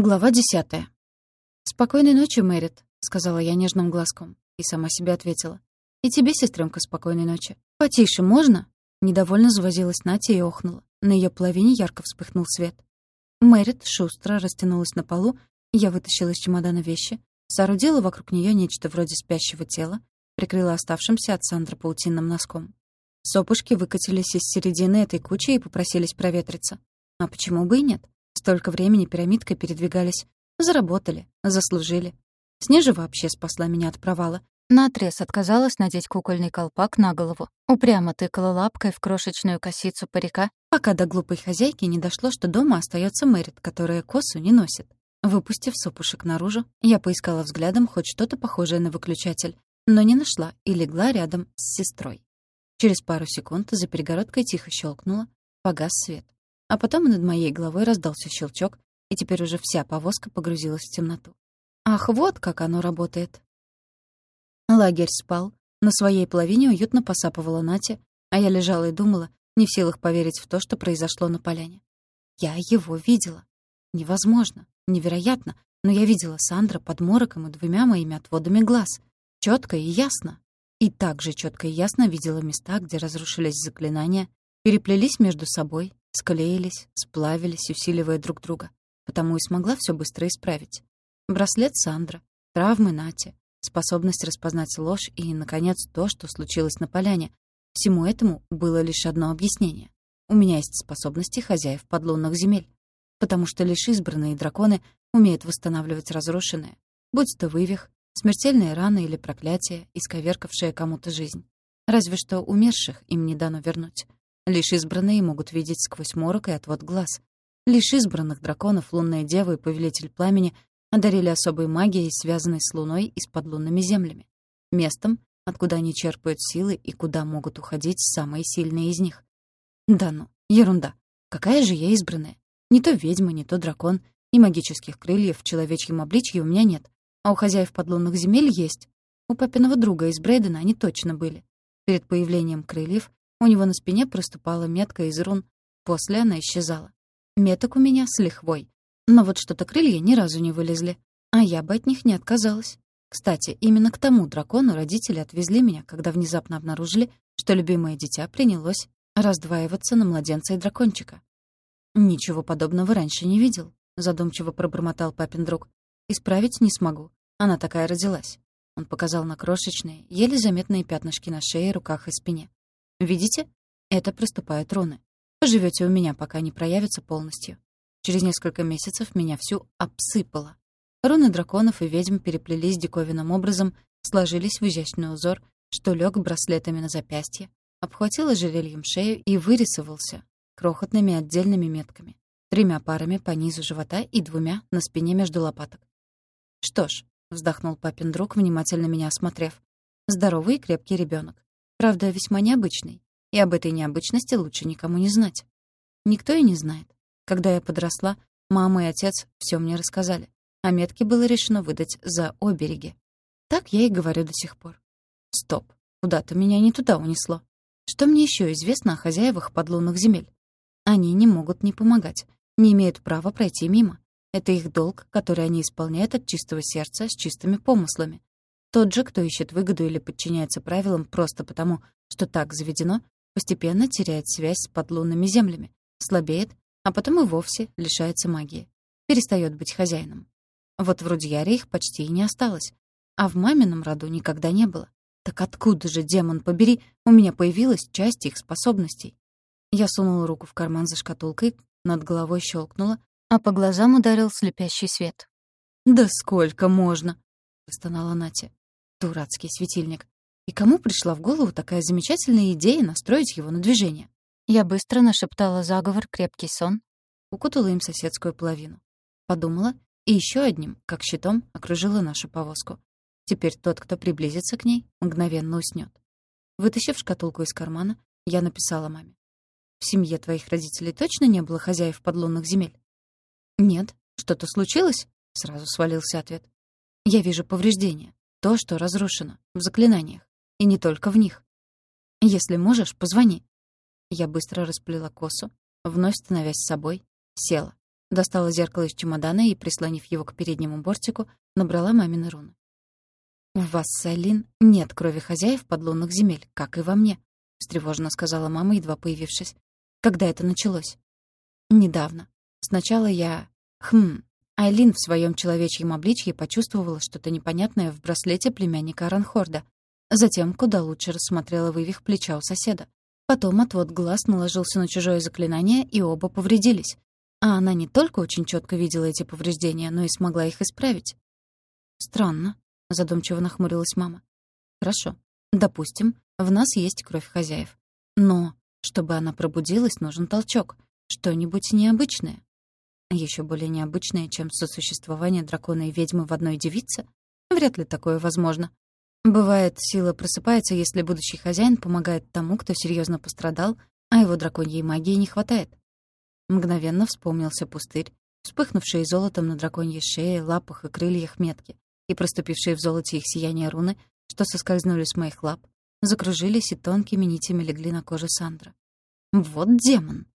Глава десятая. «Спокойной ночи, Мэрит», — сказала я нежным глазком. И сама себе ответила. «И тебе, сестренка, спокойной ночи. Потише можно?» Недовольно завозилась Натя и охнула. На ее половине ярко вспыхнул свет. Мэрит шустро растянулась на полу, я вытащила из чемодана вещи, соорудила вокруг нее нечто вроде спящего тела, прикрыла оставшимся от Сандра паутинным носком. Сопушки выкатились из середины этой кучи и попросились проветриться. А почему бы и нет? Столько времени пирамидкой передвигались. Заработали, заслужили. Снежа вообще спасла меня от провала. Наотрез отказалась надеть кукольный колпак на голову. Упрямо тыкала лапкой в крошечную косицу парика, пока до глупой хозяйки не дошло, что дома остается Мэрит, которая косу не носит. Выпустив сопушек наружу, я поискала взглядом хоть что-то похожее на выключатель, но не нашла и легла рядом с сестрой. Через пару секунд за перегородкой тихо щелкнуло, погас свет. А потом над моей головой раздался щелчок, и теперь уже вся повозка погрузилась в темноту. Ах, вот как оно работает. Лагерь спал, на своей половине уютно посапывала Натя, а я лежала и думала, не в силах поверить в то, что произошло на поляне. Я его видела. Невозможно, невероятно, но я видела Сандра под мороком и двумя моими отводами глаз. четко и ясно. И также четко и ясно видела места, где разрушились заклинания, переплелись между собой, склеились, сплавились, усиливая друг друга. Потому и смогла все быстро исправить. Браслет Сандра, травмы Нати, способность распознать ложь и, наконец, то, что случилось на поляне. Всему этому было лишь одно объяснение. У меня есть способности хозяев подлунных земель. Потому что лишь избранные драконы умеют восстанавливать разрушенное, будь то вывих, смертельные раны или проклятие, исковеркавшее кому-то жизнь. Разве что умерших им не дано вернуть. Лишь избранные могут видеть сквозь морок и отвод глаз. Лишь избранных драконов лунная дева и повелитель пламени одарили особой магией, связанной с луной и с подлунными землями. Местом, откуда они черпают силы и куда могут уходить самые сильные из них. Да ну, ерунда. Какая же я избранная? Не то ведьма, не то дракон, и магических крыльев в человечьем обличье у меня нет. А у хозяев подлунных земель есть. У папиного друга из Брейдена они точно были. Перед появлением крыльев у него на спине проступала метка из рун, после она исчезала. Меток у меня с лихвой. Но вот что-то крылья ни разу не вылезли, а я бы от них не отказалась. Кстати, именно к тому дракону родители отвезли меня, когда внезапно обнаружили, что любимое дитя принялось раздваиваться на младенца и дракончика. «Ничего подобного раньше не видел», — задумчиво пробормотал папин друг. «Исправить не смогу. Она такая родилась». Он показал на крошечные, еле заметные пятнышки на шее, руках и спине. Видите? Это проступают руны. Поживете у меня, пока не проявятся полностью. Через несколько месяцев меня всю обсыпало. Руны драконов и ведьм переплелись диковинным образом, сложились в изящный узор, что лег браслетами на запястье, обхватил ожерельем шею и вырисовался крохотными отдельными метками, тремя парами по низу живота и двумя на спине между лопаток. «Что ж», — вздохнул папин друг, внимательно меня осмотрев, «здоровый и крепкий ребенок. Правда, весьма необычный. И об этой необычности лучше никому не знать. Никто и не знает. Когда я подросла, мама и отец все мне рассказали. А метки было решено выдать за обереги. Так я и говорю до сих пор. Стоп, куда-то меня не туда унесло. Что мне еще известно о хозяевах подлунных земель? Они не могут не помогать, не имеют права пройти мимо. Это их долг, который они исполняют от чистого сердца с чистыми помыслами. Тот же, кто ищет выгоду или подчиняется правилам просто потому, что так заведено, постепенно теряет связь с подлунными землями, слабеет, а потом и вовсе лишается магии. Перестает быть хозяином. Вот в Рудьяре их почти и не осталось. А в мамином роду никогда не было. Так откуда же, демон побери, у меня появилась часть их способностей? Я сунула руку в карман за шкатулкой, над головой щелкнула, а по глазам ударил слепящий свет. «Да сколько можно!» — простонала Натя. Дурацкий светильник. И кому пришла в голову такая замечательная идея настроить его на движение? Я быстро нашептала заговор «Крепкий сон», укутала им соседскую половину. Подумала и еще одним, как щитом, окружила нашу повозку. Теперь тот, кто приблизится к ней, мгновенно уснет. Вытащив шкатулку из кармана, я написала маме. «В семье твоих родителей точно не было хозяев подлунных земель?» «Нет. Что-то случилось?» — сразу свалился ответ. «Я вижу повреждения. То, что разрушено, в заклинаниях. И не только в них. Если можешь, позвони. Я быстро расплела косу, вновь становясь собой, села. Достала зеркало из чемодана и, прислонив его к переднему бортику, набрала мамины руны. «В вас, Сайлин, нет крови хозяев подлунных земель, как и во мне», — встревоженно сказала мама, едва появившись. «Когда это началось?» «Недавно. Сначала я... Хм... Айлин в своем человечьем обличье почувствовала что-то непонятное в браслете племянника Аранхорда. Затем куда лучше рассмотрела вывих плеча у соседа. Потом отвод глаз наложился на чужое заклинание, и оба повредились. А она не только очень четко видела эти повреждения, но и смогла их исправить. «Странно», — задумчиво нахмурилась мама. «Хорошо. Допустим, в нас есть кровь хозяев. Но, чтобы она пробудилась, нужен толчок. Что-нибудь необычное. Еще более необычное, чем сосуществование дракона и ведьмы в одной девице? Вряд ли такое возможно. Бывает, сила просыпается, если будущий хозяин помогает тому, кто серьезно пострадал, а его драконьей магии не хватает. Мгновенно вспомнился пустырь, вспыхнувшие золотом на драконьей шее, лапах и крыльях метки, и проступившие в золоте их сияние руны, что соскользнули с моих лап, закружились и тонкими нитями легли на коже Сандра. Вот демон!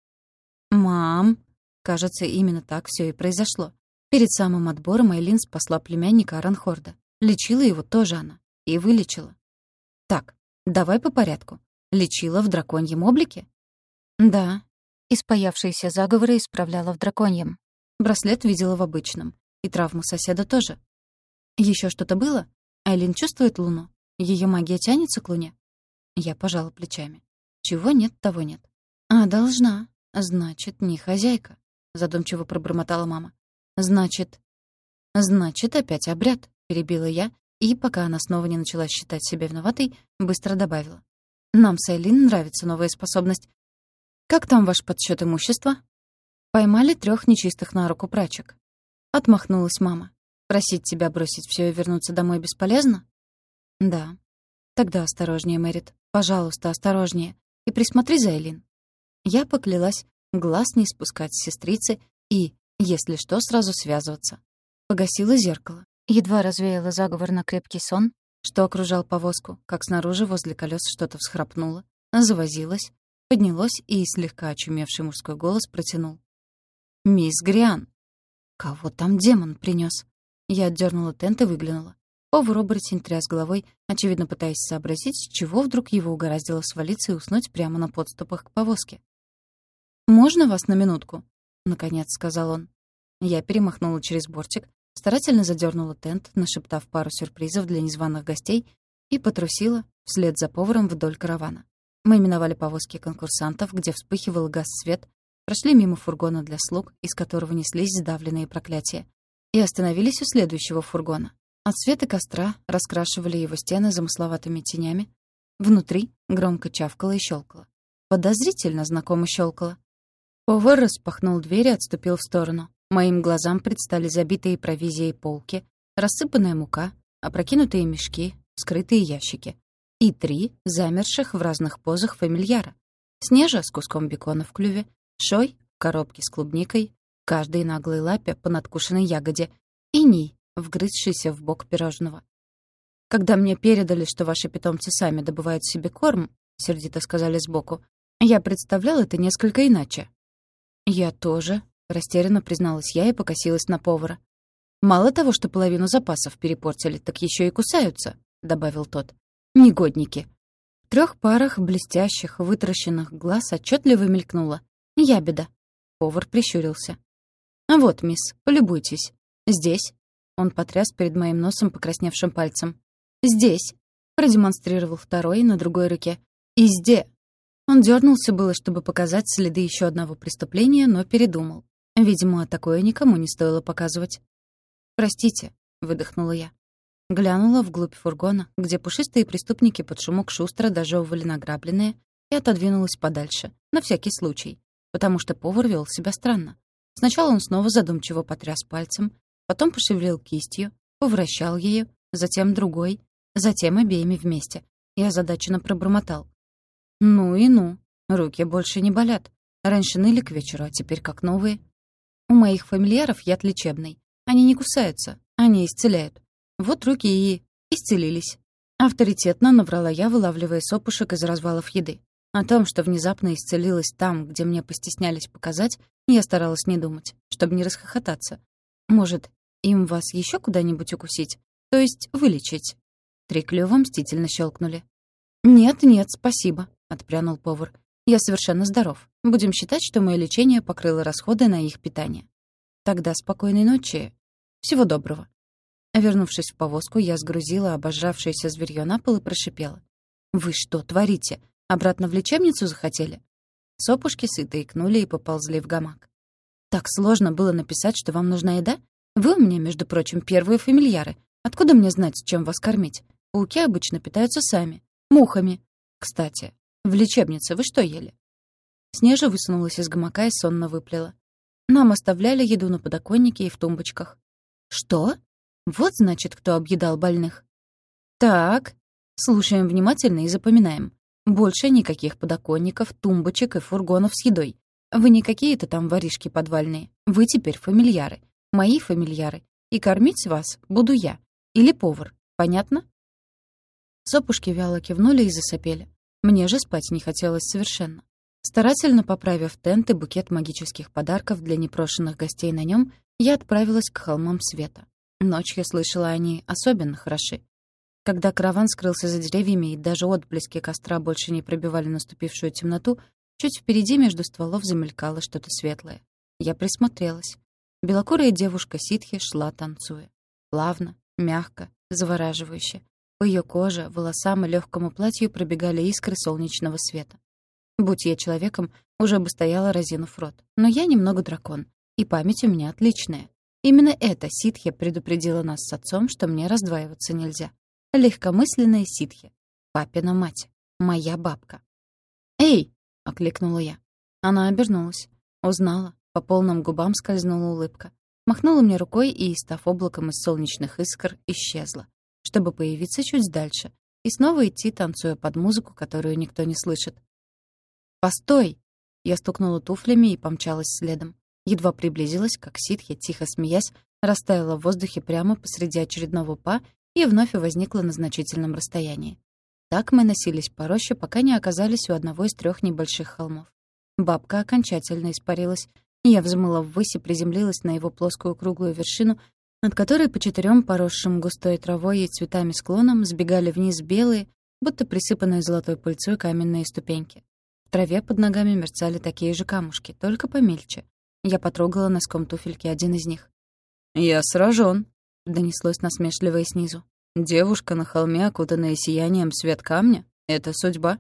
«Мам!» Кажется, именно так все и произошло. Перед самым отбором Айлин спасла племянника Аранхорда. Лечила его тоже она. И вылечила. Так, давай по порядку. Лечила в драконьем облике? Да, Испаявшиеся заговоры исправляла в драконьем. Браслет видела в обычном. И травму соседа тоже. Еще что-то было? Айлин чувствует луну? Ее магия тянется к луне? Я пожала плечами. Чего нет, того нет. А, должна. Значит, не хозяйка. Задумчиво пробормотала мама. Значит... Значит, опять обряд, перебила я, и, пока она снова не начала считать себя виноватой, быстро добавила. Нам с Айлин нравится новая способность, «Как там ваш подсчет имущества?» «Поймали трех нечистых на руку прачек». Отмахнулась мама. «Просить тебя бросить все и вернуться домой бесполезно?» «Да». «Тогда осторожнее, Мэрит. Пожалуйста, осторожнее. И присмотри за Элин». Я поклялась глаз не спускать с сестрицы и, если что, сразу связываться. Погасила зеркало. Едва развеяла заговор на крепкий сон, что окружал повозку, как снаружи возле колес что-то всхрапнуло, завозилось, поднялось и слегка очумевший мужской голос протянул. «Мисс Гриан!» «Кого там демон принес? Я отдернула тент и выглянула. Повар-оборотень тряс головой, очевидно пытаясь сообразить, с чего вдруг его угораздило свалиться и уснуть прямо на подступах к повозке. «Можно вас на минутку?» — наконец сказал он. Я перемахнула через бортик, старательно задернула тент, нашептав пару сюрпризов для незваных гостей, и потрусила вслед за поваром вдоль каравана. Мы миновали повозки конкурсантов, где вспыхивал газ-свет, прошли мимо фургона для слуг, из которого неслись сдавленные проклятия, и остановились у следующего фургона. От света костра раскрашивали его стены замысловатыми тенями. Внутри громко чавкало и щелкало. Подозрительно знакомо щелкало. Повар распахнул дверь и отступил в сторону. Моим глазам предстали забитые провизией полки, рассыпанная мука, опрокинутые мешки, скрытые ящики и три замерших в разных позах фамильяра. Снежа с куском бекона в клюве, Шой в коробке с клубникой, каждой наглой лапе по надкушенной ягоде и Ней, вгрызшийся в бок пирожного. «Когда мне передали, что ваши питомцы сами добывают себе корм», — сердито сказали сбоку, «я представлял это несколько иначе». «Я тоже», — растерянно призналась я и покосилась на повара. «Мало того, что половину запасов перепортили, так еще и кусаются», — добавил тот. Негодники. В трех парах блестящих, вытаращенных глаз отчетливо мелькнуло. Ябеда. Повар прищурился. «Вот, мисс, полюбуйтесь. Здесь». Он потряс перед моим носом покрасневшим пальцем. «Здесь», — продемонстрировал второй на другой руке. «И зде». Он дернулся было, чтобы показать следы еще одного преступления, но передумал. Видимо, такое никому не стоило показывать. «Простите», — выдохнула я. Глянула вглубь фургона, где пушистые преступники под шумок шустро дожевывали награбленное, и отодвинулась подальше, на всякий случай, потому что повар вел себя странно. Сначала он снова задумчиво потряс пальцем, потом пошевелил кистью, повращал ею, затем другой, затем обеими вместе. Я озадаченно пробормотал. «Ну и ну, руки больше не болят. Раньше ныли к вечеру, а теперь как новые. У моих фамильяров яд лечебный. Они не кусаются, они исцеляют. Вот руки и исцелились. Авторитетно наврала я, вылавливая сопушек из развалов еды. О том, что внезапно исцелилась там, где мне постеснялись показать, я старалась не думать, чтобы не расхохотаться. Может, им вас еще куда-нибудь укусить? То есть вылечить?» Три клюва мстительно щелкнули. «Нет, нет, спасибо», — отпрянул повар. «Я совершенно здоров. Будем считать, что мое лечение покрыло расходы на их питание. Тогда спокойной ночи. Всего доброго». Вернувшись в повозку, я сгрузила обожравшееся зверьё на пол и прошипела. «Вы что творите? Обратно в лечебницу захотели?» Сопушки сыто икнули и поползли в гамак. «Так сложно было написать, что вам нужна еда? Вы у меня, между прочим, первые фамильяры. Откуда мне знать, чем вас кормить? Пауки обычно питаются сами. Мухами. Кстати, в лечебнице вы что ели?» Снежа высунулась из гамака и сонно выплела. Нам оставляли еду на подоконнике и в тумбочках. «Что? Вот, значит, кто объедал больных». «Так, слушаем внимательно и запоминаем. Больше никаких подоконников, тумбочек и фургонов с едой. Вы не какие-то там воришки подвальные. Вы теперь фамильяры. Мои фамильяры. И кормить вас буду я. Или повар. Понятно?» Сопушки вяло кивнули и засопели. Мне же спать не хотелось совершенно. Старательно поправив тент и букет магических подарков для непрошенных гостей на нем, я отправилась к холмам света. Ночью слышала они особенно хороши. Когда караван скрылся за деревьями и даже отблески костра больше не пробивали наступившую темноту, чуть впереди между стволов замелькало что-то светлое. Я присмотрелась. Белокурая девушка ситхи шла, танцуя. Плавно, мягко, завораживающе. По ее коже, волосам и легкому платью пробегали искры солнечного света. Будь я человеком, уже бы стояла разинув рот. Но я немного дракон, и память у меня отличная. Именно эта ситхи предупредила нас с отцом, что мне раздваиваться нельзя. Легкомысленная ситхи. Папина мать. Моя бабка. «Эй!» — окликнула я. Она обернулась. Узнала. По полным губам скользнула улыбка. Махнула мне рукой и, став облаком из солнечных искр, исчезла, чтобы появиться чуть дальше и снова идти, танцуя под музыку, которую никто не слышит. «Постой!» Я стукнула туфлями и помчалась следом. Едва приблизилась, как ситхи, тихо смеясь, растаяла в воздухе прямо посреди очередного па и вновь возникла на значительном расстоянии. Так мы носились по роще, пока не оказались у одного из трех небольших холмов. Бабка окончательно испарилась. Я взмыла ввысь и приземлилась на его плоскую круглую вершину, над которой по четырем поросшим густой травой и цветами склонам сбегали вниз белые, будто присыпанные золотой пыльцой каменные ступеньки. В траве под ногами мерцали такие же камушки, только помельче. Я потрогала носком туфельки один из них. «Я сражен, — донеслось насмешливое снизу. «Девушка на холме, окутанная сиянием свет камня? Это судьба?»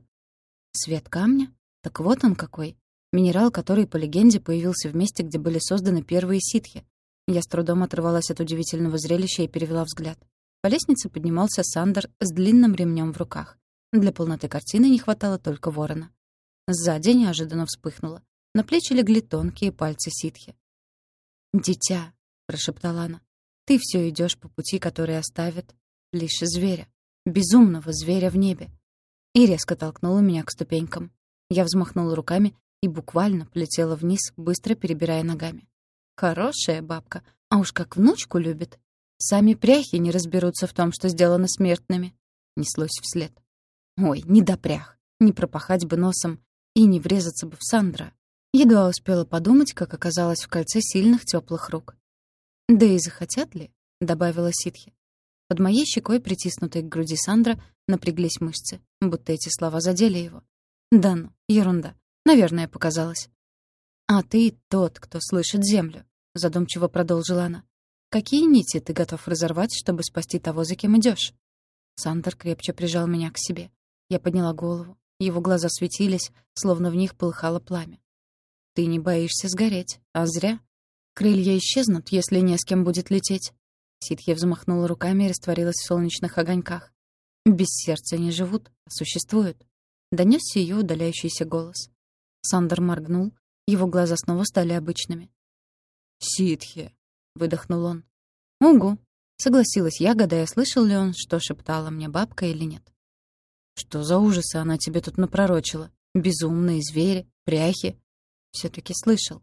«Свет камня? Так вот он какой. Минерал, который, по легенде, появился в месте, где были созданы первые ситхи. Я с трудом оторвалась от удивительного зрелища и перевела взгляд. По лестнице поднимался Сандер с длинным ремнем в руках. Для полноты картины не хватало только ворона. Сзади неожиданно вспыхнуло. На плечи легли тонкие пальцы ситхи. «Дитя», — прошептала она, ты все идешь по пути, который оставит лишь зверя, безумного зверя в небе. И резко толкнула меня к ступенькам. Я взмахнула руками и буквально полетела вниз, быстро перебирая ногами. Хорошая бабка, а уж как внучку любит. Сами пряхи не разберутся в том, что сделано смертными. Неслось вслед. Ой, не до прях, не пропахать бы носом и не врезаться бы в Сандра. Едва успела подумать, как оказалась в кольце сильных теплых рук. «Да и захотят ли?» — добавила ситхи. Под моей щекой, притиснутой к груди Сандра, напряглись мышцы, будто эти слова задели его. «Да ну, ерунда. Наверное, показалось». «А ты тот, кто слышит землю», — задумчиво продолжила она. «Какие нити ты готов разорвать, чтобы спасти того, за кем идешь? Сандер крепче прижал меня к себе. Я подняла голову. Его глаза светились, словно в них полыхало пламя. «Ты не боишься сгореть, а зря. Крылья исчезнут, если не с кем будет лететь. Ситхи взмахнула руками и растворилась в солнечных огоньках. Без сердца не живут, а существуют. Донесся ее удаляющийся голос. Сандер моргнул, его глаза снова стали обычными. «Ситхи!» — выдохнул он. «Угу!» — согласилась я, гадая, слышал ли он, что шептала мне бабка или нет. «Что за ужасы она тебе тут напророчила? Безумные звери, пряхи?» все таки слышал.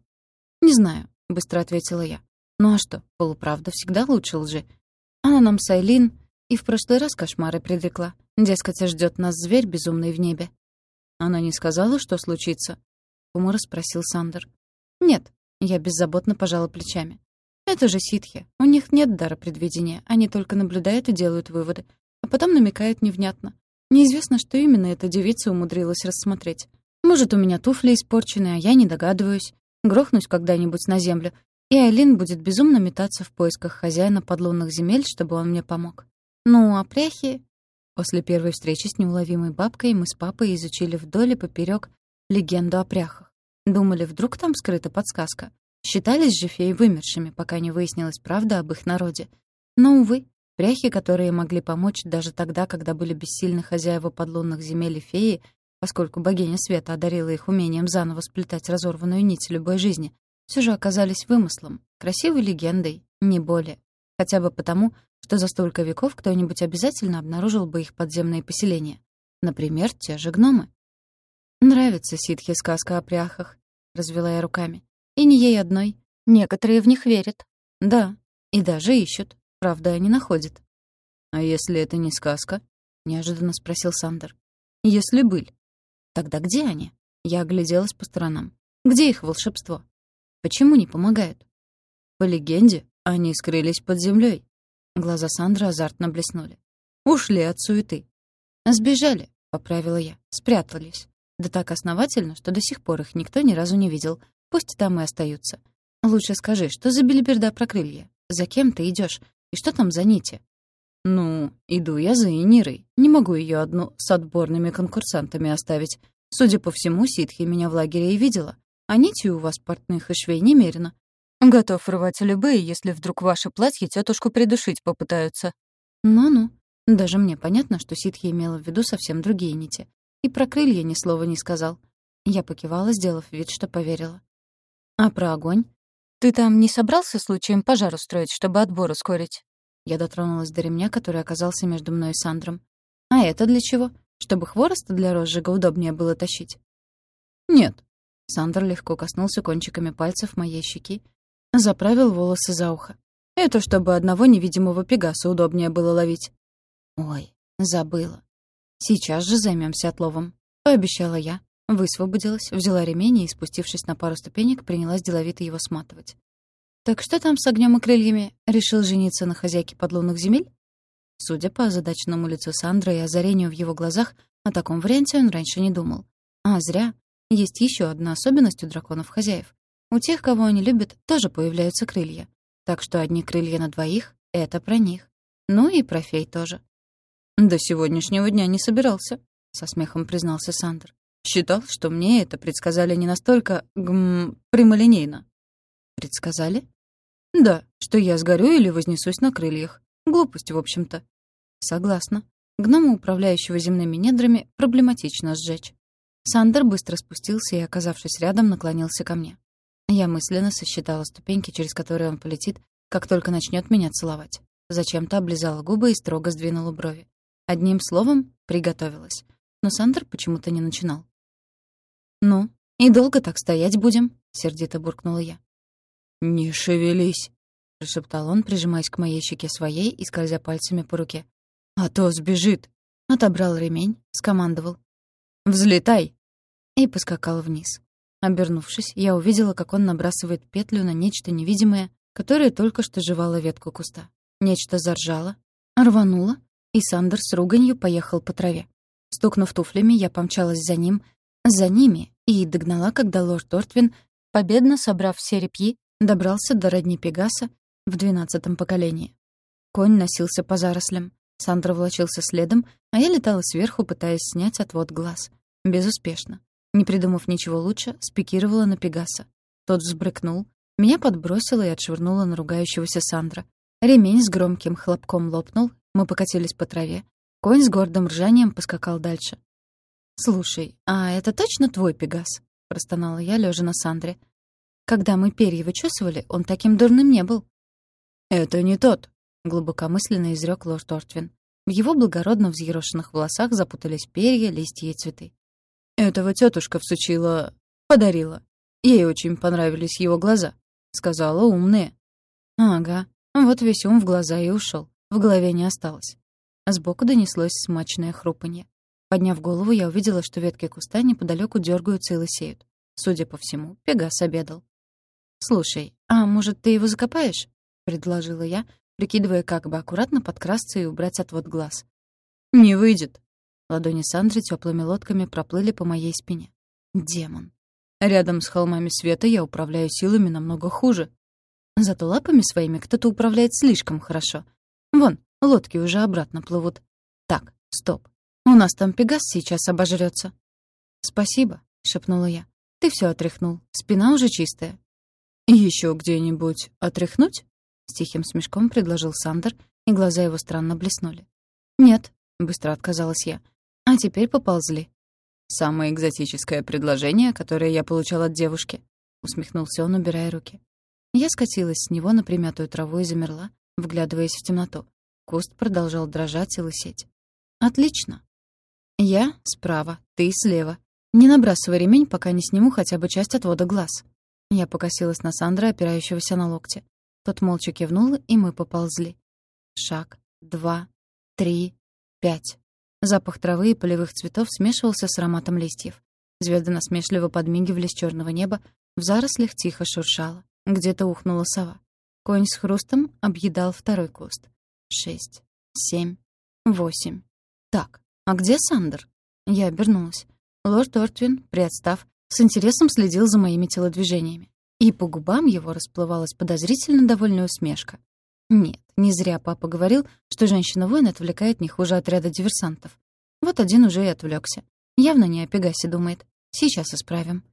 «Не знаю, — быстро ответила я. «Ну а что, полуправда всегда лучше лжи. Она нам Сайлин и в прошлый раз кошмары предрекла. Дескать, ждет нас зверь безумный в небе». Она не сказала, что случится?» — хмуро спросил Сандер. «Нет», — я беззаботно пожала плечами. «Это же ситхи. У них нет дара предвидения. Они только наблюдают и делают выводы. А потом намекают невнятно. Неизвестно, что именно эта девица умудрилась рассмотреть. Может, у меня туфли испорчены, а я не догадываюсь. Грохнусь когда-нибудь на землю, и Айлин будет безумно метаться в поисках хозяина подлунных земель, чтобы он мне помог. Ну, а пряхи... После первой встречи с неуловимой бабкой мы с папой изучили вдоль и поперёк легенду о пряхах. Думали, вдруг там скрыта подсказка. Считались же феи вымершими, пока не выяснилась правда об их народе. Но, увы, Пряхи, которые могли помочь даже тогда, когда были бессильны хозяева подлунных земель и феи, поскольку богиня света одарила их умением заново сплетать разорванную нить любой жизни, все же оказались вымыслом, красивой легендой, не более. Хотя бы потому, что за столько веков кто-нибудь обязательно обнаружил бы их подземные поселения. Например, те же гномы. «Нравится ситхе сказка о пряхах», — развела я руками. «И не ей одной. Некоторые в них верят. Да, и даже ищут. Правда, не находит. «А если это не сказка?» — неожиданно спросил Сандер. «Если быль». «Тогда где они?» Я огляделась по сторонам. «Где их волшебство? Почему не помогают?» «По легенде, они скрылись под землей. Глаза Сандра азартно блеснули. «Ушли от суеты». «Сбежали», — поправила я. «Спрятались. Да так основательно, что до сих пор их никто ни разу не видел. Пусть там и остаются. Лучше скажи, что за бельберда про крылья? За кем ты идешь? И что там за нити? Ну, иду я за Энирой. Не могу ее одну с отборными конкурсантами оставить. Судя по всему, ситхи меня в лагере и видела. А нити у вас портных и швей немерено. Готов рвать любые, если вдруг ваше платье тетушку придушить попытаются. Ну-ну. Даже мне понятно, что ситхи имела в виду совсем другие нити. И про крылья ни слова не сказал. Я покивала, сделав вид, что поверила. А про огонь? «Ты там не собрался случаем пожар устроить, чтобы отбор ускорить?» Я дотронулась до ремня, который оказался между мной и Сандром. «А это для чего? Чтобы хвороста для розжига удобнее было тащить?» «Нет». Сандр легко коснулся кончиками пальцев моей щеки, заправил волосы за ухо. «Это чтобы одного невидимого пегаса удобнее было ловить». «Ой, забыла. Сейчас же займемся отловом», — пообещала я, Высвободилась, взяла ремень и, спустившись на пару ступенек, принялась деловито его сматывать. «Так что там с огнем и крыльями? Решил жениться на хозяйке подлунных земель?» Судя по озадаченному лицу Сандры и озарению в его глазах, о таком варианте он раньше не думал. А зря. Есть еще одна особенность у драконов-хозяев. У тех, кого они любят, тоже появляются крылья. Так что одни крылья на двоих — это про них. Ну и про фей тоже. «До сегодняшнего дня не собирался», — со смехом признался Сандр. Считал, что мне это предсказали не настолько, гм, прямолинейно. Предсказали? Да, что я сгорю или вознесусь на крыльях. Глупость, в общем-то. Согласна. Гнома, управляющего земными недрами, проблематично сжечь. Сандер быстро спустился и, оказавшись рядом, наклонился ко мне. Я мысленно сосчитала ступеньки, через которые он полетит, как только начнет меня целовать. Зачем-то облизала губы и строго сдвинула брови. Одним словом, приготовилась. Но Сандер почему-то не начинал. «Ну, и долго так стоять будем?» — сердито буркнула я. «Не шевелись», — прошептал он, прижимаясь к моей щеке своей и скользя пальцами по руке. «А то сбежит!» Отобрал ремень, скомандовал. «Взлетай!» И поскакал вниз. Обернувшись, я увидела, как он набрасывает петлю на нечто невидимое, которое только что жевало ветку куста. Нечто заржало, рвануло, и Сандер с руганью поехал по траве. Стукнув туфлями, я помчалась за ним, за ними и догнала, когда лорд Ортвин, победно собрав все репьи, добрался до родни Пегаса в двенадцатом поколении. Конь носился по зарослям. Сандра волочился следом, а я летала сверху, пытаясь снять отвод глаз. Безуспешно. Не придумав ничего лучше, спикировала на Пегаса. Тот взбрыкнул, меня подбросило и отшвырнуло на ругающегося Сандра. Ремень с громким хлопком лопнул, мы покатились по траве. Конь с гордым ржанием поскакал дальше. «Слушай, а это точно твой Пегас?» — простонала я, лежа на Сандре. «Когда мы перья вычесывали, он таким дурным не был». «Это не тот», — глубокомысленно изрек лорд Ортвин. В его благородно взъерошенных волосах запутались перья, листья и цветы. «Этого тетушка всучила... подарила. Ей очень понравились его глаза. Сказала, умные». «Ага, вот весь ум в глаза и ушел. В голове не осталось». Сбоку донеслось смачное хрупанье. Подняв голову, я увидела, что ветки куста неподалеку дергаются и лысеют. Судя по всему, Пегас обедал. «Слушай, а может, ты его закопаешь?» — предложила я, прикидывая, как бы аккуратно подкрасться и убрать отвод глаз. «Не выйдет». Ладони Сандры теплыми лодками проплыли по моей спине. «Демон». Рядом с холмами света я управляю силами намного хуже. Зато лапами своими кто-то управляет слишком хорошо. Вон, лодки уже обратно плывут. Так, стоп. У нас там Пегас сейчас обожрется. «Спасибо», — шепнула я. «Ты все отряхнул. Спина уже чистая». Еще где-нибудь отряхнуть?» С тихим смешком предложил Сандер, и глаза его странно блеснули. «Нет», — быстро отказалась я. «А теперь поползли». «Самое экзотическое предложение, которое я получал от девушки», — усмехнулся он, убирая руки. Я скатилась с него на примятую траву и замерла, вглядываясь в темноту. Куст продолжал дрожать и лысеть. «Отлично. Я справа, ты слева. Не набрасывай ремень, пока не сниму хотя бы часть отвода глаз». Я покосилась на Сандра, опирающегося на локте. Тот молча кивнул, и мы поползли. Шаг, два, три, пять. Запах травы и полевых цветов смешивался с ароматом листьев. Звезды насмешливо подмигивали с черного неба, в зарослях тихо шуршало. Где-то ухнула сова. Конь с хрустом объедал второй куст. Шесть, семь, восемь. Так, а где Сандер? Я обернулась. Лорд Ортвин, приотстав, с интересом следил за моими телодвижениями. И по губам его расплывалась подозрительно довольная усмешка. Нет, не зря папа говорил, что женщина-воин отвлекает не хуже отряда диверсантов. Вот один уже и отвлекся. Явно не о Пегасе думает. Сейчас исправим.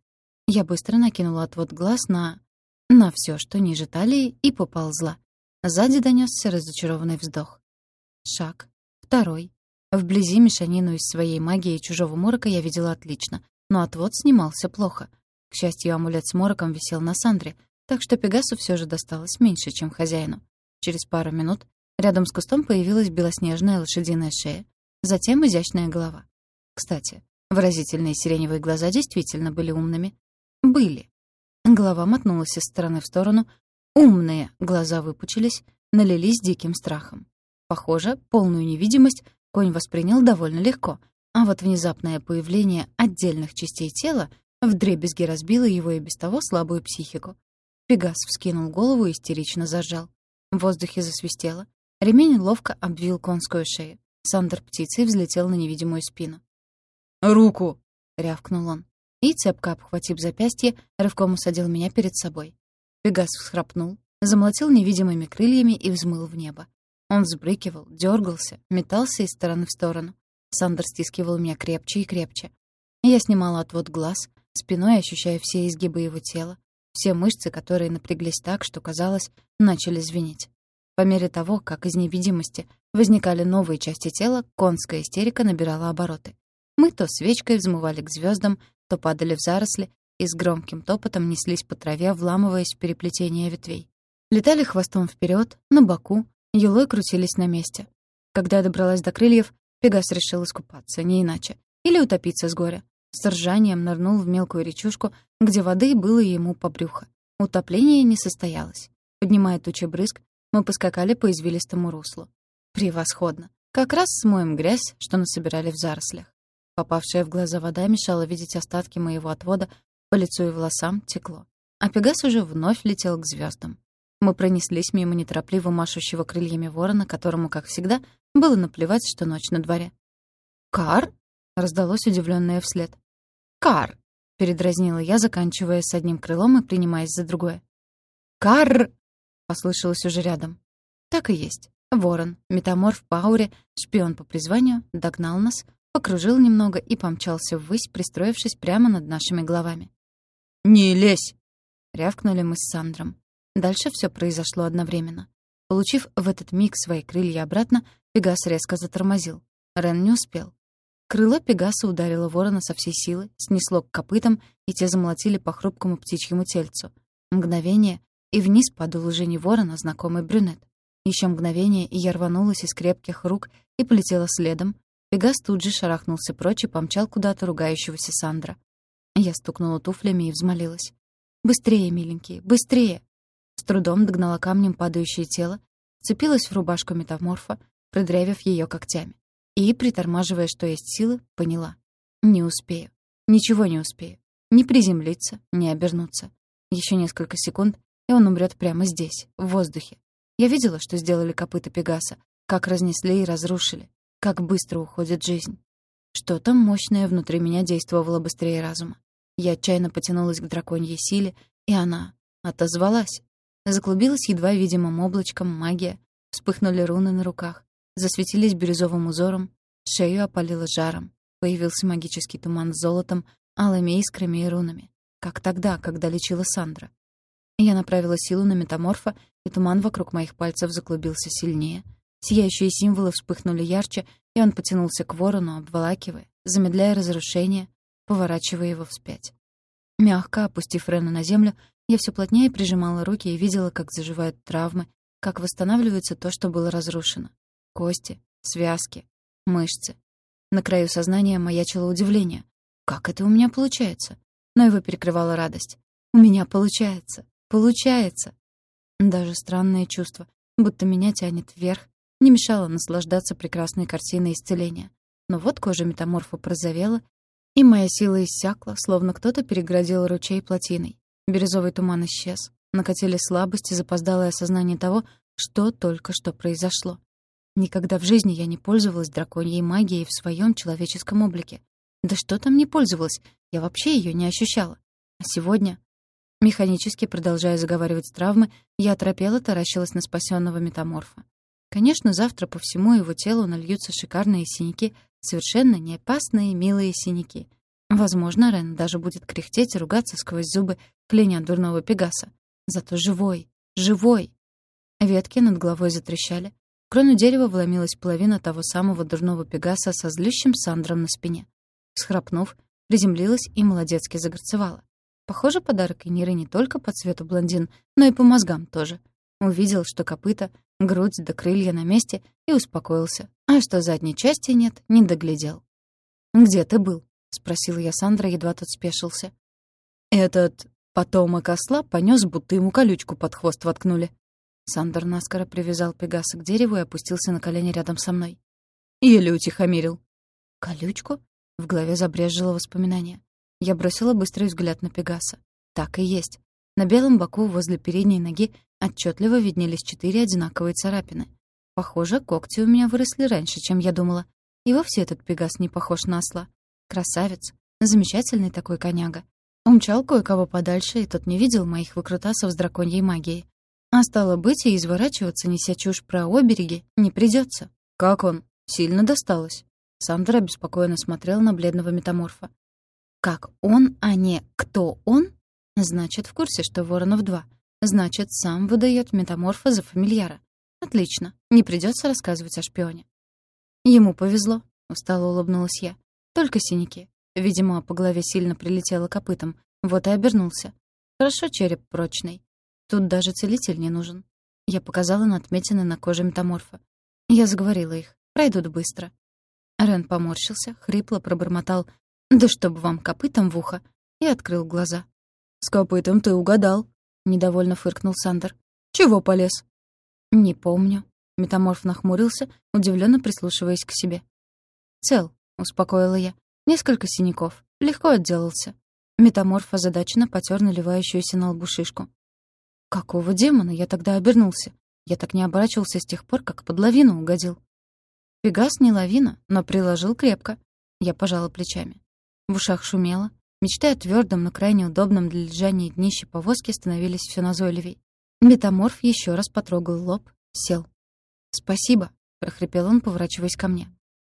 Я быстро накинула отвод глаз на... на все, что ниже талии, и поползла. Сзади донесся разочарованный вздох. Шаг. Второй. Вблизи мешанину из своей магии и чужого морока я видела отлично, но отвод снимался плохо. К счастью, амулет с мороком висел на Сандре, так что Пегасу все же досталось меньше, чем хозяину. Через пару минут рядом с кустом появилась белоснежная лошадиная шея, затем изящная голова. Кстати, выразительные сиреневые глаза действительно были умными. Были. Голова мотнулась из стороны в сторону, умные глаза выпучились, налились диким страхом. Похоже, полную невидимость конь воспринял довольно легко, а вот внезапное появление отдельных частей тела вдребезги разбило его и без того слабую психику. Пегас вскинул голову и истерично зажал. В воздухе засвистело. Ремень ловко обвил конскую шею. Сандер птицей взлетел на невидимую спину. «Руку!» — рявкнул он. И, цепко обхватив запястье, рывком усадил меня перед собой. Пегас всхрапнул, замолотил невидимыми крыльями и взмыл в небо. Он взбрыкивал, дергался, метался из стороны в сторону. Сандер стискивал меня крепче и крепче. Я снимала отвод глаз, спиной ощущая все изгибы его тела, все мышцы, которые напряглись так, что, казалось, начали звенеть. По мере того, как из невидимости возникали новые части тела, конская истерика набирала обороты. Мы то свечкой взмывали к звездам, то падали в заросли и с громким топотом неслись по траве, вламываясь в переплетение ветвей. Летали хвостом вперед, на боку, елой крутились на месте. Когда добралась до крыльев, Пегас решил искупаться, не иначе, или утопиться с горя с ржанием нырнул в мелкую речушку, где воды было ему по брюхо. Утопление не состоялось. Поднимая тучи брызг, мы поскакали по извилистому руслу. Превосходно. Как раз смоем грязь, что насобирали в зарослях. Попавшая в глаза вода мешала видеть остатки моего отвода, по лицу и волосам текло. А Пегас уже вновь летел к звездам. Мы пронеслись мимо неторопливо машущего крыльями ворона, которому, как всегда, было наплевать, что ночь на дворе. «Кар?» — раздалось удивленное вслед. «Кар!» — передразнила я, заканчивая с одним крылом и принимаясь за другое. «Кар!» — послышалось уже рядом. Так и есть. Ворон, метаморф по ауре, шпион по призванию, догнал нас, покружил немного и помчался ввысь, пристроившись прямо над нашими головами. «Не лезь!» — рявкнули мы с Сандром. Дальше все произошло одновременно. Получив в этот миг свои крылья обратно, Пегас резко затормозил. Рен не успел. Крыло Пегаса ударило ворона со всей силы, снесло к копытам, и те замолотили по хрупкому птичьему тельцу. Мгновение, и вниз падал уже не ворон, а знакомый брюнет. Еще мгновение, и я рванулась из крепких рук и полетела следом. Пегас тут же шарахнулся прочь и помчал куда-то ругающегося Сандра. Я стукнула туфлями и взмолилась. «Быстрее, миленькие, быстрее!» С трудом догнала камнем падающее тело, цепилась в рубашку метаморфа, придревив ее когтями. И, притормаживая, что есть силы, поняла. Не успею. Ничего не успею. Ни приземлиться, ни обернуться. Еще несколько секунд, и он умрет прямо здесь, в воздухе. Я видела, что сделали копыта Пегаса, как разнесли и разрушили, как быстро уходит жизнь. Что-то мощное внутри меня действовало быстрее разума. Я отчаянно потянулась к драконьей силе, и она отозвалась. Заклубилась едва видимым облачком магия, вспыхнули руны на руках, засветились бирюзовым узором, шею опалило жаром, появился магический туман с золотом, алыми искрами и рунами, как тогда, когда лечила Сандра. Я направила силу на метаморфа, и туман вокруг моих пальцев заклубился сильнее. Сияющие символы вспыхнули ярче, и он потянулся к ворону, обволакивая, замедляя разрушение, поворачивая его вспять. Мягко опустив Рену на землю, я все плотнее прижимала руки и видела, как заживают травмы, как восстанавливается то, что было разрушено. Кости, связки, мышцы. На краю сознания маячило удивление. Как это у меня получается? Но его перекрывала радость. У меня получается. Получается. Даже странное чувство, будто меня тянет вверх, не мешало наслаждаться прекрасной картиной исцеления. Но вот кожа метаморфа прозовела, и моя сила иссякла, словно кто-то переградил ручей плотиной. Бирюзовый туман исчез. Накатили слабость и запоздалое осознание того, что только что произошло. Никогда в жизни я не пользовалась драконьей магией в своем человеческом облике. Да что там не пользовалась, я вообще ее не ощущала. А сегодня Механически продолжая заговаривать травмы, я оторопела, таращилась на спасенного метаморфа. Конечно, завтра по всему его телу нальются шикарные синяки, совершенно не опасные милые синяки. Возможно, Рен даже будет кряхтеть и ругаться сквозь зубы, кляня дурного Пегаса. Зато живой, живой! Ветки над головой затрещали. В крону дерева вломилась половина того самого дурного Пегаса со злющим Сандром на спине. Схрапнув, приземлилась и молодецки загорцевала. Похоже, подарок Эниры не только по цвету блондин, но и по мозгам тоже. Увидел, что копыта, грудь да крылья на месте, и успокоился. А что задней части нет, не доглядел. «Где ты был?» — спросил я Сандра, едва тот спешился. «Этот потомок осла понёс, будто ему колючку под хвост воткнули». Сандер наскоро привязал Пегаса к дереву и опустился на колени рядом со мной. Еле утихомирил. «Колючку?» — в голове забрежило воспоминание. Я бросила быстрый взгляд на Пегаса. Так и есть. На белом боку возле передней ноги отчетливо виднелись четыре одинаковые царапины. Похоже, когти у меня выросли раньше, чем я думала. И вовсе этот Пегас не похож на осла. Красавец. Замечательный такой коняга. Умчал кое-кого подальше, и тот не видел моих выкрутасов с драконьей магией. А стало быть, и изворачиваться, неся чушь про обереги, не придется. «Как он? Сильно досталось?» Сандра обеспокоенно смотрел на бледного метаморфа. Как он, а не кто он? Значит, в курсе, что Воронов два. Значит, сам выдает метаморфа за фамильяра. Отлично, не придется рассказывать о шпионе. Ему повезло, устало улыбнулась я. Только синяки. Видимо, по голове сильно прилетело копытом. Вот и обернулся. Хорошо череп прочный. Тут даже целитель не нужен. Я показала на отметины на коже метаморфа. Я заговорила их. Пройдут быстро. Рен поморщился, хрипло пробормотал «Да чтоб вам копытом в ухо!» и открыл глаза. «С копытом ты угадал!» — недовольно фыркнул Сандер. «Чего полез?» «Не помню». Метаморф нахмурился, удивленно прислушиваясь к себе. «Цел», — успокоила я. «Несколько синяков. Легко отделался». Метаморф озадаченно потер наливающуюся на лбу шишку. «Какого демона я тогда обернулся? Я так не оборачивался с тех пор, как под лавину угодил». Пегас не лавина, но приложил крепко. Я пожала плечами. В ушах шумело. Мечты о твердом, но крайне удобном для лежания днище повозки становились все назойливей. Метаморф еще раз потрогал лоб, сел. «Спасибо», — прохрипел он, поворачиваясь ко мне.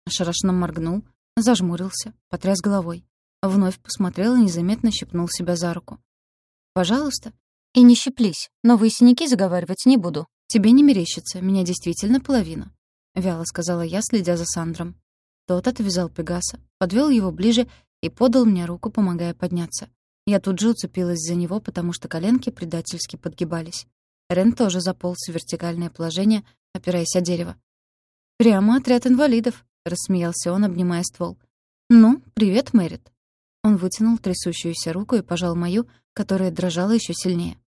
Ошарашенно моргнул, зажмурился, потряс головой. Вновь посмотрел и незаметно щипнул себя за руку. «Пожалуйста. И не щиплись. Новые синяки заговаривать не буду. Тебе не мерещится, меня действительно половина», — вяло сказала я, следя за Сандром. Тот отвязал Пегаса, подвел его ближе и подал мне руку, помогая подняться. Я тут же уцепилась за него, потому что коленки предательски подгибались. Рен тоже заполз в вертикальное положение, опираясь о дерево. «Прямо отряд инвалидов», — рассмеялся он, обнимая ствол. «Ну, привет, Мэрит». Он вытянул трясущуюся руку и пожал мою, которая дрожала еще сильнее.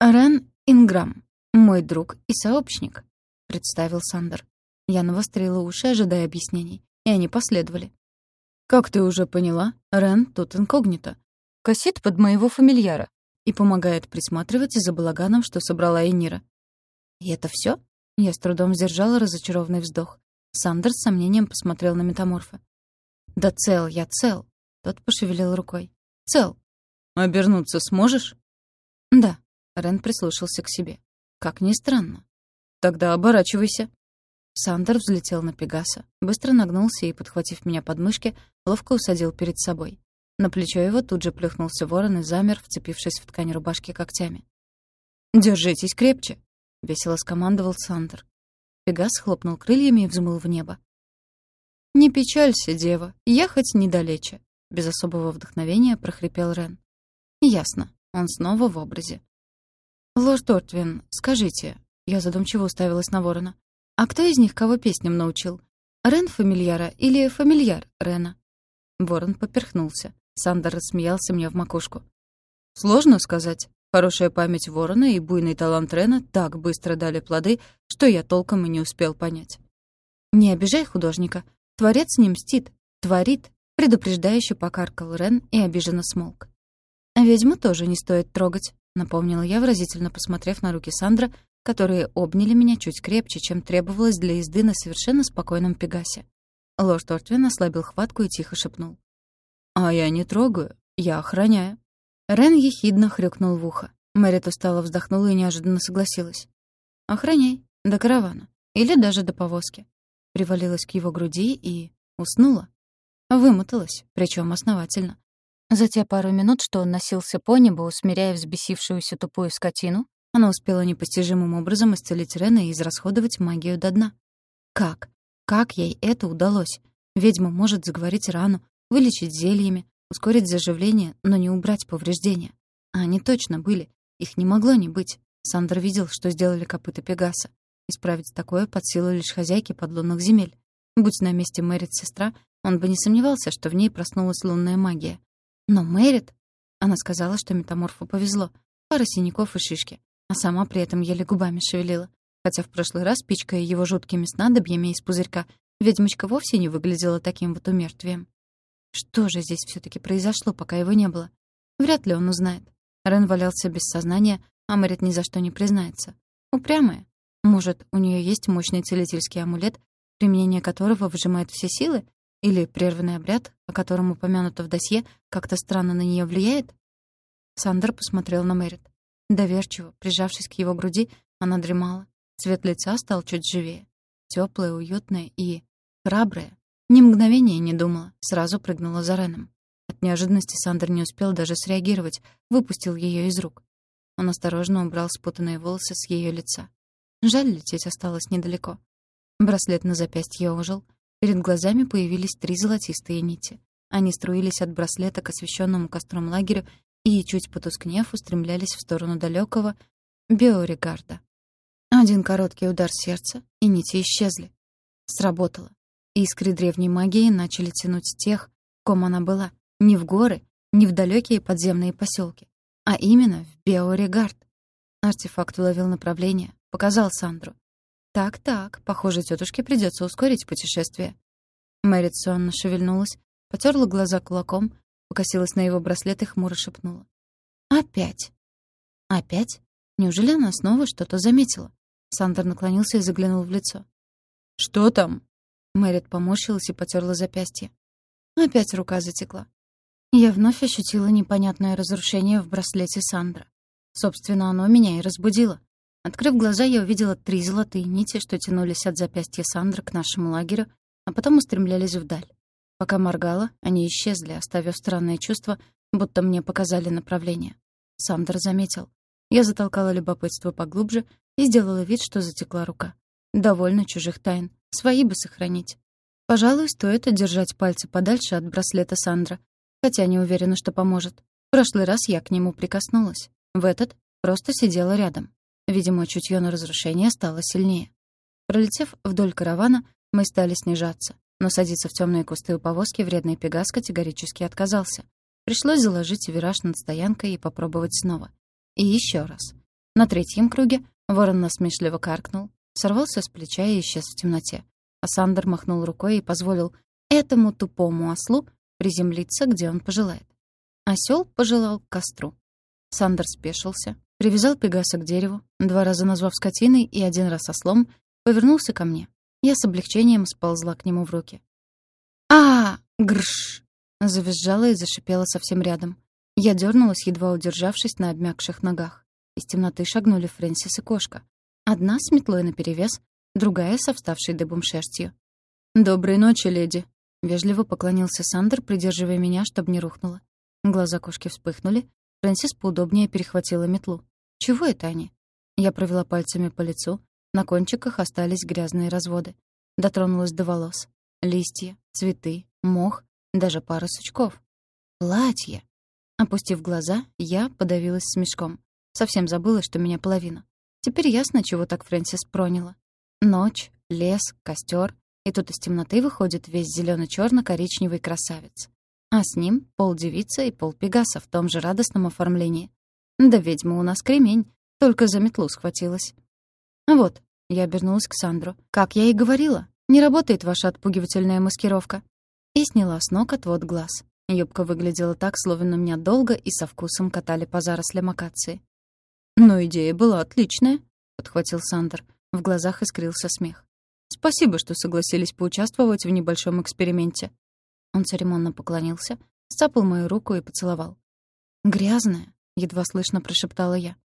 «Рен Инграм, мой друг и сообщник», — представил Сандер. Я навострила уши, ожидая объяснений, и они последовали. «Как ты уже поняла, Рен тут инкогнито. Косит под моего фамильяра и помогает присматривать за балаганом, что собрала Энира». «И это все? Я с трудом сдержала разочарованный вздох. Сандер с сомнением посмотрел на метаморфа. «Да цел, я цел!» Тот пошевелил рукой. «Цел!» «Обернуться сможешь?» «Да», — Рен прислушался к себе. «Как ни странно». «Тогда оборачивайся». Сандер взлетел на Пегаса, быстро нагнулся и, подхватив меня под мышки, ловко усадил перед собой. На плечо его тут же плюхнулся ворон и замер, вцепившись в ткань рубашки когтями. «Держитесь крепче!» — весело скомандовал Сандер. Пегас хлопнул крыльями и взмыл в небо. «Не печалься, дева, ехать недалече», — без особого вдохновения прохрипел Рен. «Ясно, он снова в образе». «Лорд Ортвин, скажите», — я задумчиво уставилась на ворона, «а кто из них кого песням научил? Рен фамильяра или фамильяр Рена?» Ворон поперхнулся. Сандер рассмеялся мне в макушку. «Сложно сказать. Хорошая память ворона и буйный талант Рена так быстро дали плоды, что я толком и не успел понять. «Не обижай художника. Творец не мстит. Творит», — предупреждающе покаркал Рен и обиженно смолк. «А ведьму тоже не стоит трогать», — напомнила я, выразительно посмотрев на руки Сандра, которые обняли меня чуть крепче, чем требовалось для езды на совершенно спокойном Пегасе. Лорд Ортвин ослабил хватку и тихо шепнул. «А я не трогаю, я охраняю». Рен ехидно хрюкнул в ухо. Мэрит устало вздохнула и неожиданно согласилась. «Охраняй. До каравана. Или даже до повозки». Привалилась к его груди и... уснула. Вымоталась, причем основательно. За те пару минут, что он носился по небу, усмиряя взбесившуюся тупую скотину, она успела непостижимым образом исцелить Рена и израсходовать магию до дна. Как? Как ей это удалось? Ведьма может заговорить рану, вылечить зельями, ускорить заживление, но не убрать повреждения. А они точно были. Их не могло не быть. Сандер видел, что сделали копыта Пегаса. Исправить такое под силу лишь хозяйки подлунных земель. Будь на месте Мэрит сестра, он бы не сомневался, что в ней проснулась лунная магия. Но Мэрит... Она сказала, что метаморфу повезло. Пара синяков и шишки. А сама при этом еле губами шевелила. Хотя в прошлый раз, пичкая его жуткими снадобьями из пузырька, ведьмочка вовсе не выглядела таким вот умертвием. Что же здесь все таки произошло, пока его не было? Вряд ли он узнает. Рен валялся без сознания, а Мэрит ни за что не признается. Упрямая. Может, у нее есть мощный целительский амулет, применение которого выжимает все силы? Или прерванный обряд, о котором упомянуто в досье, как-то странно на нее влияет? Сандер посмотрел на Мэрит. Доверчиво, прижавшись к его груди, она дремала. Цвет лица стал чуть живее. Теплое, уютное и храброе. Ни мгновения не думала, сразу прыгнула за Реном. От неожиданности Сандер не успел даже среагировать, выпустил ее из рук. Он осторожно убрал спутанные волосы с ее лица. Жаль, лететь осталось недалеко. Браслет на запястье ожил. Перед глазами появились три золотистые нити. Они струились от браслета к освещенному костром лагерю и, чуть потускнев, устремлялись в сторону далекого Биоригарда. Один короткий удар сердца, и нити исчезли. Сработало. Искры древней магии начали тянуть тех, ком она была, не в горы, не в далекие подземные поселки, а именно в Беоригард. Артефакт уловил направление, показал Сандру. Так-так, похоже, тетушке придется ускорить путешествие. Мэрит сонно шевельнулась, потерла глаза кулаком, покосилась на его браслет и хмуро шепнула. «Опять!» «Опять? Неужели она снова что-то заметила?» Сандер наклонился и заглянул в лицо. «Что там?» Мэрит поморщилась и потерла запястье. Опять рука затекла. Я вновь ощутила непонятное разрушение в браслете Сандра. Собственно, оно меня и разбудило. Открыв глаза, я увидела три золотые нити, что тянулись от запястья Сандра к нашему лагерю, а потом устремлялись вдаль. Пока моргала, они исчезли, оставив странное чувство, будто мне показали направление. Сандер заметил. Я затолкала любопытство поглубже и сделала вид, что затекла рука. Довольно чужих тайн. Свои бы сохранить. Пожалуй, стоит держать пальцы подальше от браслета Сандра. Хотя не уверена, что поможет. В прошлый раз я к нему прикоснулась. В этот просто сидела рядом. Видимо, чутье на разрушение стало сильнее. Пролетев вдоль каравана, мы стали снижаться. Но садиться в темные кусты у повозки вредный Пегас категорически отказался. Пришлось заложить вираж над стоянкой и попробовать снова. И еще раз. На третьем круге ворон насмешливо каркнул, сорвался с плеча и исчез в темноте. Сандер махнул рукой и позволил этому тупому ослу приземлиться, где он пожелает. Осел пожелал к костру. Сандер спешился, привязал Пегаса к дереву, два раза назвав скотиной и один раз ослом, повернулся ко мне. Я с облегчением сползла к нему в руки. а Грш! Завизжала и зашипела совсем рядом. Я дернулась, едва удержавшись на обмякших ногах. Из темноты шагнули Фрэнсис и кошка. Одна с метлой наперевес, другая со вставшей дыбом шерстью. «Доброй ночи, леди!» — вежливо поклонился Сандер, придерживая меня, чтобы не рухнула. Глаза кошки вспыхнули. Фрэнсис поудобнее перехватила метлу. «Чего это они?» Я провела пальцами по лицу. На кончиках остались грязные разводы. Дотронулась до волос. Листья, цветы, мох, даже пара сучков. Платье! Опустив глаза, я подавилась смешком. Совсем забыла, что меня половина. Теперь ясно, чего так Фрэнсис проняла. Ночь, лес, костер, и тут из темноты выходит весь зелено черно коричневый красавец. А с ним полдевица и полпегаса в том же радостном оформлении. Да ведьма у нас кремень, только за метлу схватилась. Вот, я обернулась к Сандру. Как я и говорила, не работает ваша отпугивательная маскировка. И сняла с ног отвод глаз. Юбка выглядела так, словно меня долго и со вкусом катали по зарослям акации. «Но идея была отличная», — подхватил Сандер. В глазах искрился смех. «Спасибо, что согласились поучаствовать в небольшом эксперименте. Он церемонно поклонился, сцапал мою руку и поцеловал. «Грязная», — едва слышно прошептала я.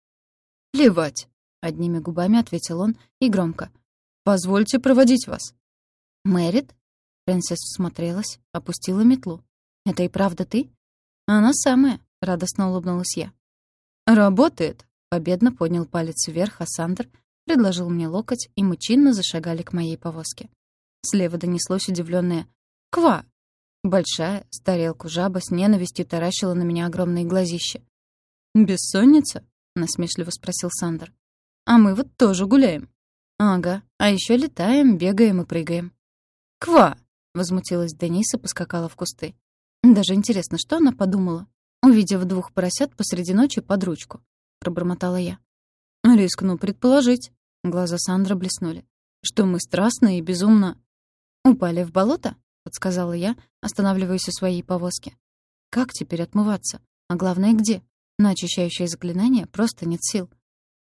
«Плевать», — одними губами ответил он и громко. «Позвольте проводить вас». «Мэрит?» Фрэнсис всмотрелась, опустила метлу. «Это и правда ты?» «Она самая», — радостно улыбнулась я. «Работает», — победно поднял палец вверх, а Сандер предложил мне локоть, и мы чинно зашагали к моей повозке. Слева донеслось удивленное «Ква!» Большая, с тарелку жаба с ненавистью таращила на меня огромные глазища. «Бессонница?» — насмешливо спросил Сандер. «А мы вот тоже гуляем». «Ага, а еще летаем, бегаем и прыгаем». «Ква!» — возмутилась Дениса, поскакала в кусты. «Даже интересно, что она подумала, увидев двух поросят посреди ночи под ручку?» — пробормотала я. «Рискну предположить». Глаза Сандра блеснули. «Что мы страстно и безумно...» «Упали в болото?» — подсказала я, останавливаясь у своей повозки. «Как теперь отмываться? А главное, где? На очищающее заклинание просто нет сил».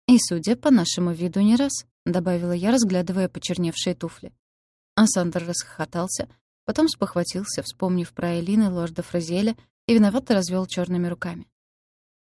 «И, судя по нашему виду, не раз», — добавила я, разглядывая почерневшие туфли. А Сандер расхохотался, потом спохватился, вспомнив про Элины лорда Фразеля, и виновато развел черными руками.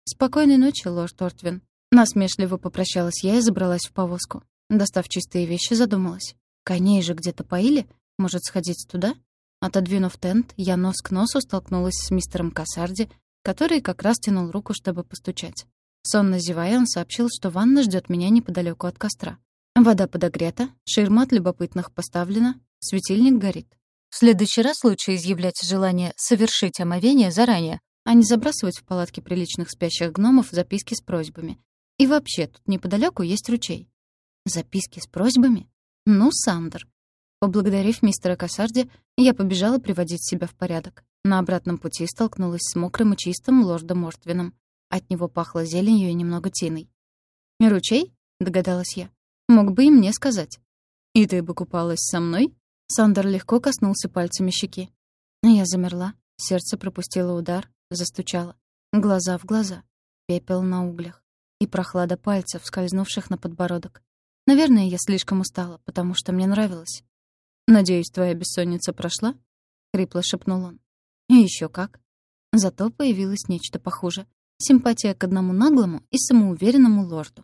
«Спокойной ночи, лорд Ортвин». Насмешливо попрощалась я и забралась в повозку. Достав чистые вещи, задумалась. Коней же где-то поили? Может, сходить туда? Отодвинув тент, я нос к носу столкнулась с мистером Кассарди, который как раз тянул руку, чтобы постучать. Сонно зевая, он сообщил, что ванна ждет меня неподалеку от костра. Вода подогрета, ширма от любопытных поставлена, светильник горит. В следующий раз лучше изъявлять желание совершить омовение заранее, а не забрасывать в палатки приличных спящих гномов записки с просьбами. И вообще, тут неподалеку есть ручей. Записки с просьбами? Ну, Сандер, Поблагодарив мистера Кассарди, я побежала приводить себя в порядок. На обратном пути столкнулась с мокрым и чистым лордом Мортвином. От него пахло зеленью и немного тиной. «Ручей?» — догадалась я. «Мог бы и мне сказать». «И ты бы купалась со мной?» Сандер легко коснулся пальцами щеки. Я замерла, сердце пропустило удар, застучало. Глаза в глаза, пепел на углях и прохлада пальцев, скользнувших на подбородок. Наверное, я слишком устала, потому что мне нравилось. «Надеюсь, твоя бессонница прошла?» — хрипло шепнул он. «И ещё как». Зато появилось нечто похуже. Симпатия к одному наглому и самоуверенному лорду.